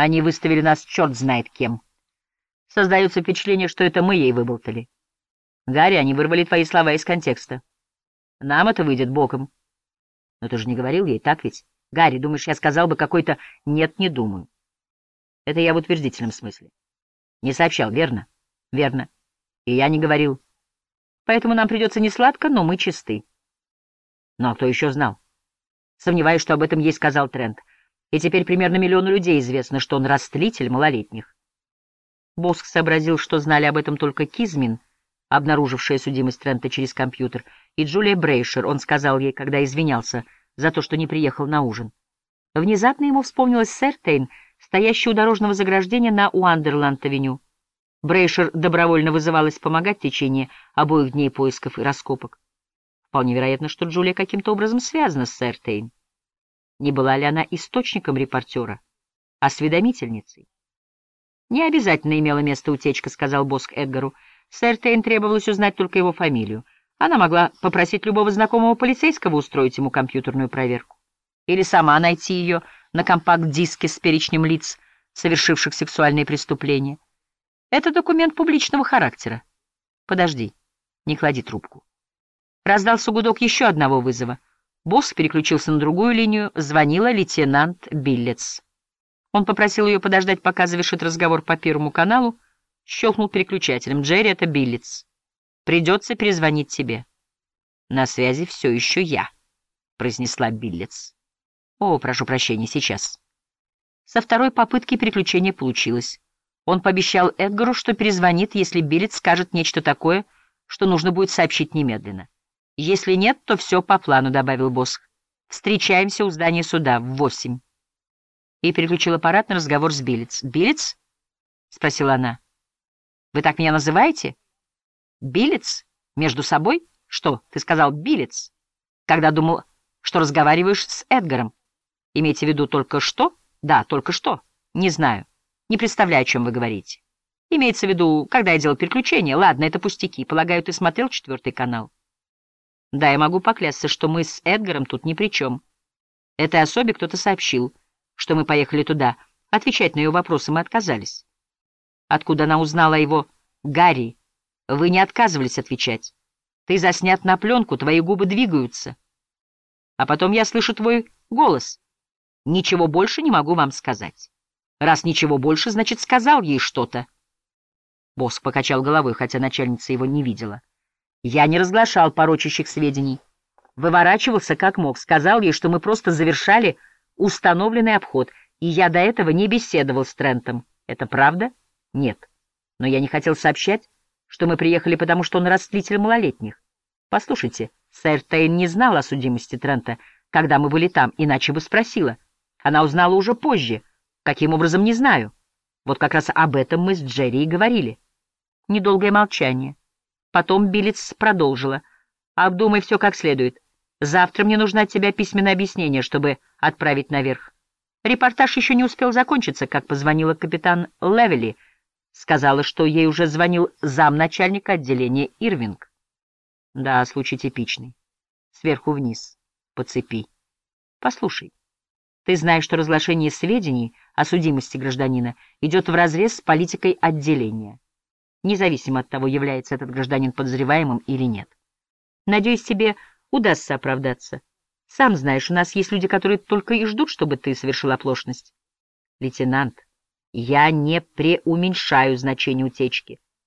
Они выставили нас черт знает кем. Создается впечатление, что это мы ей выболтали. Гарри, они вырвали твои слова из контекста. Нам это выйдет боком. Но ты же не говорил ей, так ведь? Гарри, думаешь, я сказал бы какой-то «нет, не думаю». Это я в утвердительном смысле. Не сообщал, верно? Верно. И я не говорил. Поэтому нам придется не сладко, но мы чисты. Ну а кто еще знал? Сомневаюсь, что об этом ей сказал Трент. И теперь примерно миллиону людей известно, что он растлитель малолетних. Боск сообразил, что знали об этом только Кизмин, обнаружившая судимость Трента через компьютер, и Джулия Брейшер, он сказал ей, когда извинялся за то, что не приехал на ужин. Внезапно ему вспомнилась сэр Тейн, стоящий у дорожного заграждения на Уандерланд-авеню. Брейшер добровольно вызывалась помогать в течение обоих дней поисков и раскопок. Вполне вероятно, что Джулия каким-то образом связана с сэр Тейн. Не была ли она источником репортера, осведомительницей? «Не обязательно имела место утечка», — сказал Боск Эдгару. «Сэр Тейн требовалось узнать только его фамилию. Она могла попросить любого знакомого полицейского устроить ему компьютерную проверку. Или сама найти ее на компакт-диске с перечнем лиц, совершивших сексуальные преступления. Это документ публичного характера. Подожди, не клади трубку. Раздался гудок еще одного вызова. Босс переключился на другую линию, звонила лейтенант Биллетс. Он попросил ее подождать, пока завершит разговор по Первому каналу, щелкнул переключателем. «Джерри, это Биллетс. Придется перезвонить тебе». «На связи все еще я», — произнесла Биллетс. «О, прошу прощения, сейчас». Со второй попытки переключение получилось. Он пообещал Эдгару, что перезвонит, если Биллетс скажет нечто такое, что нужно будет сообщить немедленно. «Если нет, то все по плану», — добавил Босх. «Встречаемся у здания суда в восемь» и переключил аппарат на разговор с Билец. «Билец?» — спросила она. «Вы так меня называете?» «Билец? Между собой? Что, ты сказал Билец? Когда думал, что разговариваешь с Эдгаром? Имейте в виду только что? Да, только что. Не знаю. Не представляю, о чем вы говорите. Имеется в виду, когда я делал переключение. Ладно, это пустяки. Полагаю, ты смотрел четвертый канал?» «Да, я могу поклясться, что мы с Эдгаром тут ни при чем. Этой особе кто-то сообщил» что мы поехали туда. Отвечать на ее вопросы мы отказались. Откуда она узнала его? Гарри, вы не отказывались отвечать. Ты заснят на пленку, твои губы двигаются. А потом я слышу твой голос. Ничего больше не могу вам сказать. Раз ничего больше, значит, сказал ей что-то. Босс покачал головой, хотя начальница его не видела. Я не разглашал порочащих сведений. Выворачивался как мог, сказал ей, что мы просто завершали установленный обход, и я до этого не беседовал с Трентом. Это правда? Нет. Но я не хотел сообщать, что мы приехали, потому что он растлитель малолетних. Послушайте, сэр Тейн не знал о судимости Трента, когда мы были там, иначе бы спросила. Она узнала уже позже. Каким образом, не знаю. Вот как раз об этом мы с Джерри и говорили. Недолгое молчание. Потом Биллиц продолжила. «Обдумай все как следует. Завтра мне нужно от тебя письменное объяснение, чтобы отправить наверх. Репортаж еще не успел закончиться, как позвонила капитан Левели. Сказала, что ей уже звонил замначальника отделения Ирвинг. Да, случай типичный. Сверху вниз, по цепи. Послушай, ты знаешь, что разглашение сведений о судимости гражданина идет вразрез с политикой отделения, независимо от того, является этот гражданин подозреваемым или нет. Надеюсь, тебе удастся оправдаться. Сам знаешь, у нас есть люди, которые только и ждут, чтобы ты совершил оплошность. Лейтенант, я не преуменьшаю значение утечки.